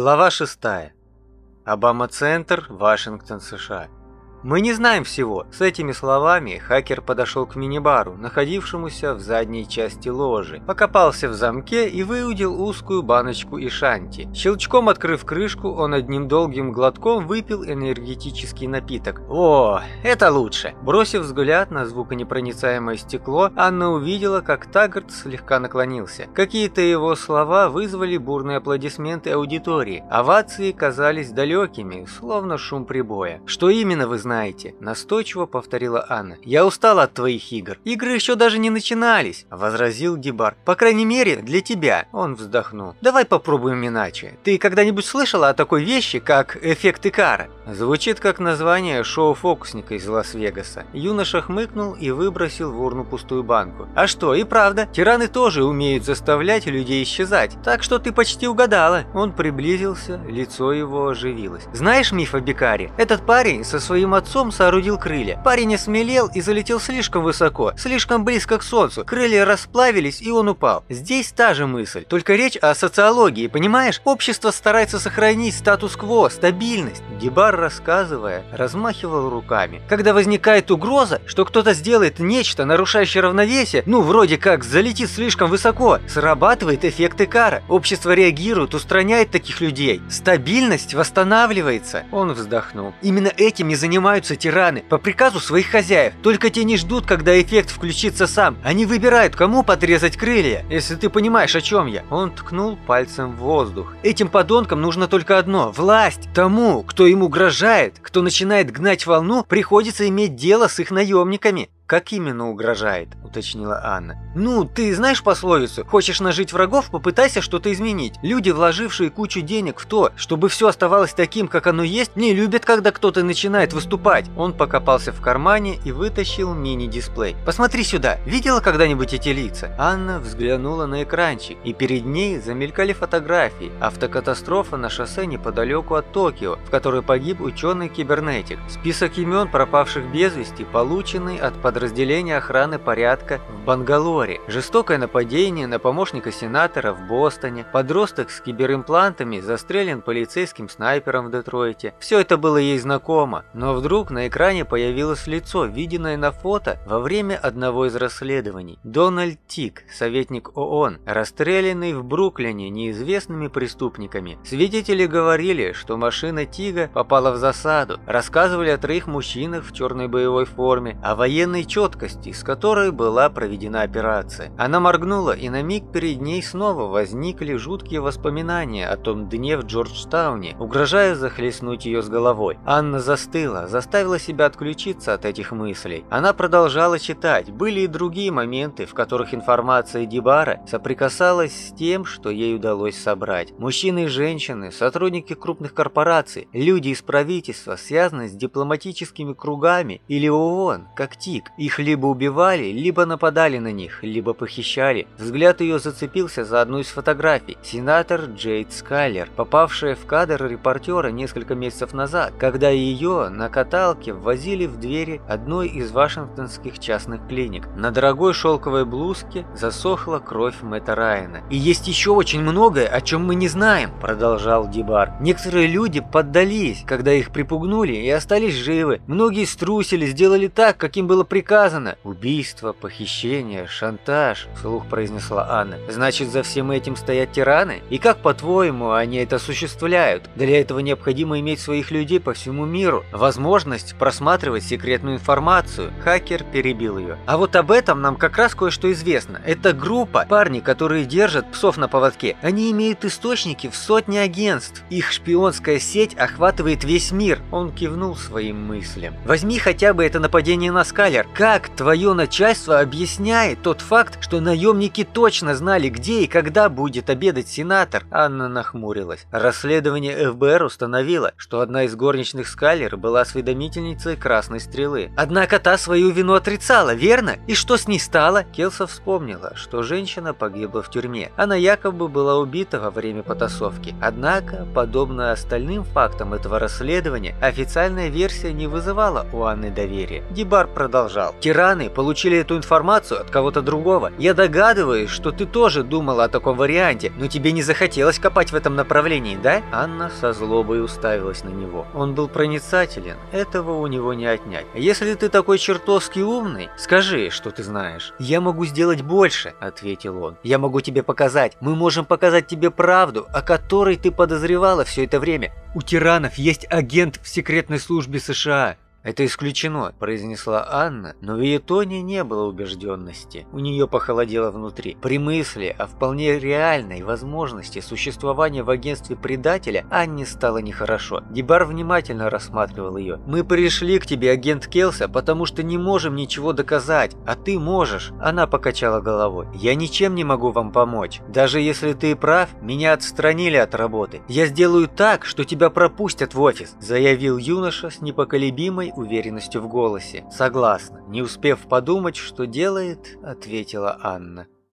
Глава 6. Обама-центр, Вашингтон, США. Мы не знаем всего. С этими словами хакер подошел к мини-бару, находившемуся в задней части ложи, покопался в замке и выудил узкую баночку Ишанти. Щелчком открыв крышку, он одним долгим глотком выпил энергетический напиток. О, это лучше! Бросив взгляд на звуконепроницаемое стекло, Анна увидела, как Таггарт слегка наклонился. Какие-то его слова вызвали бурные аплодисменты аудитории. Овации казались далекими, словно шум прибоя. Что именно вы знаете? Знаете», – настойчиво повторила Анна. «Я устала от твоих игр. Игры еще даже не начинались», – возразил Дебар. «По крайней мере, для тебя», – он вздохнул. «Давай попробуем иначе. Ты когда-нибудь слышала о такой вещи, как эффект Икара?» Звучит как название шоу фокусника из Лас-Вегаса. Юноша хмыкнул и выбросил в урну пустую банку. «А что, и правда, тираны тоже умеют заставлять людей исчезать, так что ты почти угадала». Он приблизился, лицо его оживилось. «Знаешь миф о Бекаре? Этот парень со своим отцом соорудил крылья. Парень осмелел и залетел слишком высоко, слишком близко к солнцу. Крылья расплавились, и он упал. Здесь та же мысль, только речь о социологии, понимаешь? Общество старается сохранить статус-кво, стабильность. Гибар, рассказывая, размахивал руками. Когда возникает угроза, что кто-то сделает нечто, нарушающее равновесие, ну, вроде как залетит слишком высоко, срабатывает эффект Икара. Общество реагирует, устраняет таких людей. Стабильность восстанавливается. Он вздохнул. Именно этим и занимается занимаются тираны по приказу своих хозяев. Только те не ждут, когда эффект включится сам. Они выбирают, кому подрезать крылья, если ты понимаешь, о чем я. Он ткнул пальцем в воздух. Этим подонкам нужно только одно – власть. Тому, кто им угрожает, кто начинает гнать волну, приходится иметь дело с их наемниками. «Как именно угрожает?» – уточнила Анна. «Ну, ты знаешь пословицу? Хочешь нажить врагов, попытайся что-то изменить. Люди, вложившие кучу денег в то, чтобы все оставалось таким, как оно есть, не любят, когда кто-то начинает выступать». Он покопался в кармане и вытащил мини-дисплей. «Посмотри сюда. Видела когда-нибудь эти лица?» Анна взглянула на экранчик, и перед ней замелькали фотографии. Автокатастрофа на шоссе неподалеку от Токио, в которой погиб ученый-кибернетик. Список имен пропавших без вести, полученный от подразделения подразделение охраны порядка в Бангалоре, жестокое нападение на помощника сенатора в Бостоне, подросток с киберимплантами застрелен полицейским снайпером в Детройте. Все это было ей знакомо, но вдруг на экране появилось лицо, виденное на фото во время одного из расследований. Дональд Тик, советник ООН, расстрелянный в Бруклине неизвестными преступниками. Свидетели говорили, что машина Тига попала в засаду, рассказывали о троих мужчинах в черной боевой форме, о военной четкости, с которой была проведена операция. Она моргнула, и на миг перед ней снова возникли жуткие воспоминания о том дне в Джорджтауне, угрожая захлестнуть ее с головой. Анна застыла, заставила себя отключиться от этих мыслей. Она продолжала читать. Были и другие моменты, в которых информация Дибара соприкасалась с тем, что ей удалось собрать. Мужчины и женщины, сотрудники крупных корпораций, люди из правительства, связанные с дипломатическими кругами или ООН, как ТИК. Их либо убивали, либо нападали на них, либо похищали. Взгляд ее зацепился за одну из фотографий. Сенатор Джейд Скайлер, попавшая в кадр репортера несколько месяцев назад, когда ее на каталке ввозили в двери одной из вашингтонских частных клиник. На дорогой шелковой блузке засохла кровь Мэтта Райана. «И есть еще очень многое, о чем мы не знаем», – продолжал Дибар. «Некоторые люди поддались, когда их припугнули и остались живы. Многие струсили, сделали так, каким было приказано приказано. Убийство, похищение, шантаж, вслух произнесла Анна. Значит, за всем этим стоят тираны? И как, по-твоему, они это осуществляют? Для этого необходимо иметь своих людей по всему миру, возможность просматривать секретную информацию. Хакер перебил ее. А вот об этом нам как раз кое-что известно. Это группа, парни, которые держат псов на поводке. Они имеют источники в сотни агентств. Их шпионская сеть охватывает весь мир. Он кивнул своим мыслям. Возьми хотя бы это нападение на Скалер. Как твое начальство объясняет тот факт, что наемники точно знали, где и когда будет обедать сенатор? Анна нахмурилась. Расследование ФБР установило, что одна из горничных Скаллер была осведомительницей Красной Стрелы. Однако та свою вину отрицала, верно? И что с ней стало? Келса вспомнила, что женщина погибла в тюрьме. Она якобы была убита во время потасовки. Однако, подобно остальным фактам этого расследования, официальная версия не вызывала у Анны доверия. Дебар продолжал продолжал. «Тираны получили эту информацию от кого-то другого. Я догадываюсь, что ты тоже думала о таком варианте, но тебе не захотелось копать в этом направлении, да?» Анна со злобой уставилась на него. Он был проницателен, этого у него не отнять. «Если ты такой чертовски умный, скажи, что ты знаешь». «Я могу сделать больше», — ответил он. «Я могу тебе показать. Мы можем показать тебе правду, о которой ты подозревала все это время. У тиранов есть агент в секретной службе США. «Это исключено», – произнесла Анна, но в ее тоне не было убежденности. У нее похолодело внутри. При мысли о вполне реальной возможности существования в агентстве предателя Анне стало нехорошо. Дебар внимательно рассматривал ее. «Мы пришли к тебе, агент Келса, потому что не можем ничего доказать, а ты можешь». Она покачала головой. «Я ничем не могу вам помочь. Даже если ты прав, меня отстранили от работы. Я сделаю так, что тебя пропустят в офис», – заявил юноша с непоколебимой уверенностью в голосе. «Согласна». Не успев подумать, что делает, ответила Анна.